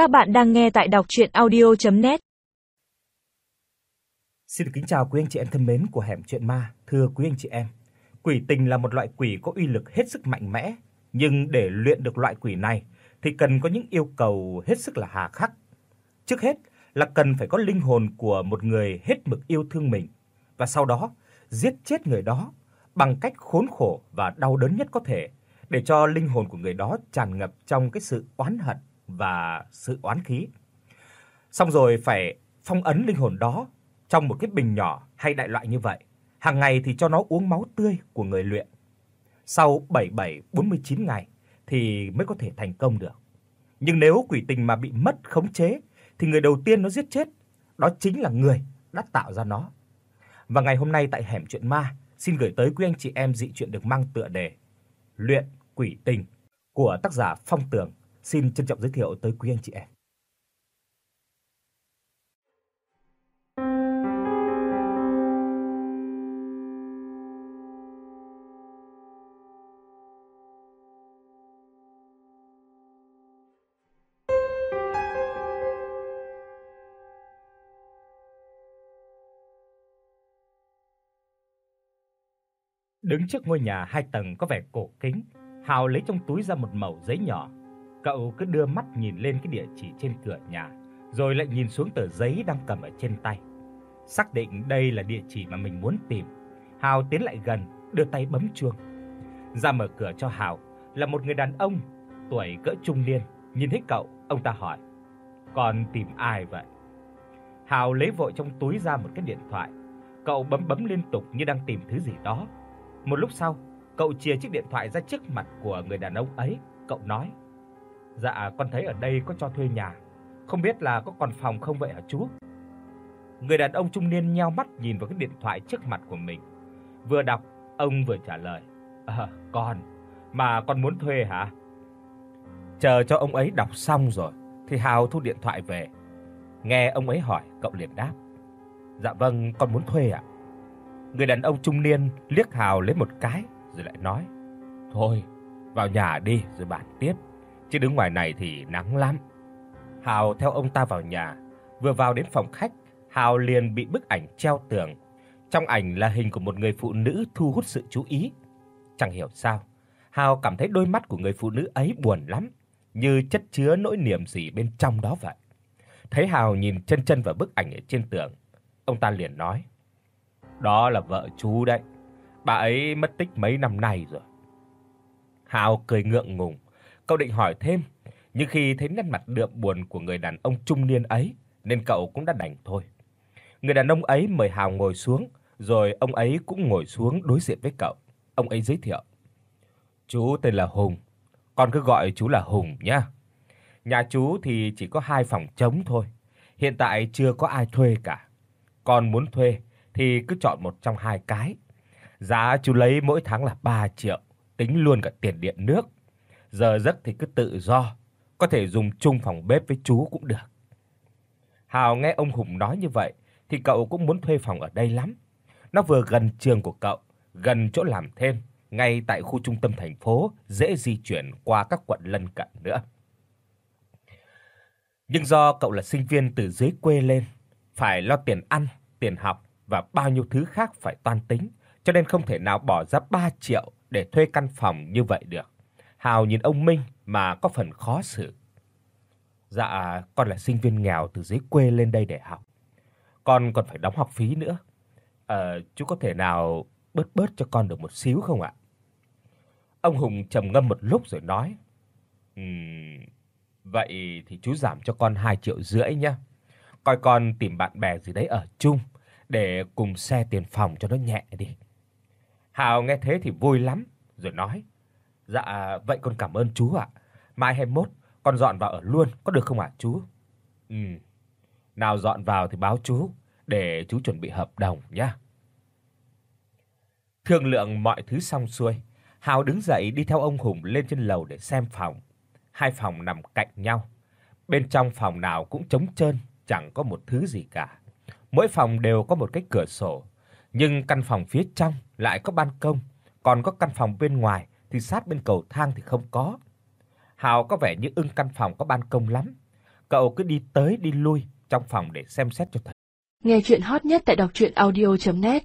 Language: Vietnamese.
Các bạn đang nghe tại đọc audio net Xin kính chào quý anh chị em thân mến của hẻm truyện ma, thưa quý anh chị em. Quỷ tình là một loại quỷ có uy lực hết sức mạnh mẽ, nhưng để luyện được loại quỷ này thì cần có những yêu cầu hết sức là hà khắc. Trước hết là cần phải có linh hồn của một người hết mực yêu thương mình và sau đó giết chết người đó bằng cách khốn khổ và đau đớn nhất có thể để cho linh hồn của người đó tràn ngập trong cái sự oán hận và sự oán khí. Xong rồi phải phong ấn linh hồn đó trong một cái bình nhỏ hay đại loại như vậy, hàng ngày thì cho nó uống máu tươi của người luyện. Sau 77 49 ngày thì mới có thể thành công được. Nhưng nếu quỷ tình mà bị mất khống chế thì người đầu tiên nó giết chết đó chính là người đã tạo ra nó. Và ngày hôm nay tại hẻm chuyện ma, xin gửi tới quý anh chị em dị truyện được mang tựa đề Luyện quỷ tình của tác giả Phong Tường Xin trân trọng giới thiệu tới quý anh chị em. Đứng trước ngôi nhà hai tầng có vẻ cổ kính, Hào lấy trong túi ra một mẩu giấy nhỏ Cậu cứ đưa mắt nhìn lên cái địa chỉ trên cửa nhà, rồi lại nhìn xuống tờ giấy đang cầm ở trên tay. Xác định đây là địa chỉ mà mình muốn tìm, Hào tiến lại gần, đưa tay bấm chuông. Ra mở cửa cho Hào là một người đàn ông tuổi cỡ trung niên, nhìn thấy cậu, ông ta hỏi: "Còn tìm ai vậy?" Hào lấy vội trong túi ra một cái điện thoại, cậu bấm bấm liên tục như đang tìm thứ gì đó. Một lúc sau, cậu chìa chiếc điện thoại ra trước mặt của người đàn ông ấy, cậu nói: Dạ con thấy ở đây có cho thuê nhà, không biết là có còn phòng không vậy hả chú? Người đàn ông trung niên nheo mắt nhìn vào cái điện thoại trước mặt của mình. Vừa đọc, ông vừa trả lời: "À, con, mà con muốn thuê hả?" Chờ cho ông ấy đọc xong rồi thì Hào thu điện thoại về. Nghe ông ấy hỏi, cậu liền đáp: "Dạ vâng, con muốn thuê ạ." Người đàn ông trung niên liếc Hào lấy một cái rồi lại nói: "Thôi, vào nhà đi rồi bàn tiếp." chứ đứng ngoài này thì nắng lắm. Hào theo ông ta vào nhà, vừa vào đến phòng khách, Hào liền bị bức ảnh treo tường. Trong ảnh là hình của một người phụ nữ thu hút sự chú ý. Chẳng hiểu sao, Hào cảm thấy đôi mắt của người phụ nữ ấy buồn lắm, như chất chứa nỗi niềm gì bên trong đó vậy. Thấy Hào nhìn chân chân vào bức ảnh ở trên tường, ông ta liền nói: "Đó là vợ chú đấy. Bà ấy mất tích mấy năm nay rồi." Hào cười ngượng ngùng, Cậu định hỏi thêm, nhưng khi thấy nét mặt đượm buồn của người đàn ông trung niên ấy nên cậu cũng đã đành thôi. Người đàn ông ấy mời Hào ngồi xuống, rồi ông ấy cũng ngồi xuống đối diện với cậu. Ông ấy giới thiệu: "Chú tên là Hùng, con cứ gọi chú là Hùng nhé. Nhà chú thì chỉ có hai phòng trống thôi, hiện tại chưa có ai thuê cả. Con muốn thuê thì cứ chọn một trong hai cái. Giá chú lấy mỗi tháng là 3 triệu, tính luôn cả tiền điện nước giờ giấc thì cứ tự do, có thể dùng chung phòng bếp với chú cũng được. Hào nghe ông Hùng nói như vậy thì cậu cũng muốn thuê phòng ở đây lắm. Nó vừa gần trường của cậu, gần chỗ làm thêm, ngay tại khu trung tâm thành phố, dễ di chuyển qua các quận lân cận nữa. Nhưng do cậu là sinh viên từ dưới quê lên, phải lo tiền ăn, tiền học và bao nhiêu thứ khác phải toan tính, cho nên không thể nào bỏ ra 3 triệu để thuê căn phòng như vậy được. Hào nhìn ông Minh mà có phần khó xử. Dạ, con là sinh viên nghèo từ dưới quê lên đây để học. Con còn phải đóng học phí nữa. Ờ, chú có thể nào bớt bớt cho con được một xíu không ạ? Ông Hùng trầm ngâm một lúc rồi nói. Ừm, vậy thì chú giảm cho con 2 triệu rưỡi nhé. Coi con tìm bạn bè gì đấy ở chung để cùng xe tiền phòng cho nó nhẹ đi. Hào nghe thế thì vui lắm rồi nói. Dạ, vậy con cảm ơn chú ạ. Mai 21 con dọn vào ở luôn, có được không ạ chú? Ừ. Nào dọn vào thì báo chú để chú chuẩn bị hợp đồng nhá Thương lượng mọi thứ xong xuôi, Hào đứng dậy đi theo ông Hùng lên trên lầu để xem phòng. Hai phòng nằm cạnh nhau. Bên trong phòng nào cũng trống trơn, chẳng có một thứ gì cả. Mỗi phòng đều có một cái cửa sổ, nhưng căn phòng phía trong lại có ban công, còn có căn phòng bên ngoài thì sát bên cầu thang thì không có. Hào có vẻ như ưng căn phòng có ban công lắm. Cậu cứ đi tới đi lui trong phòng để xem xét cho thật. Nghe truyện hot nhất tại doctruyenaudio.net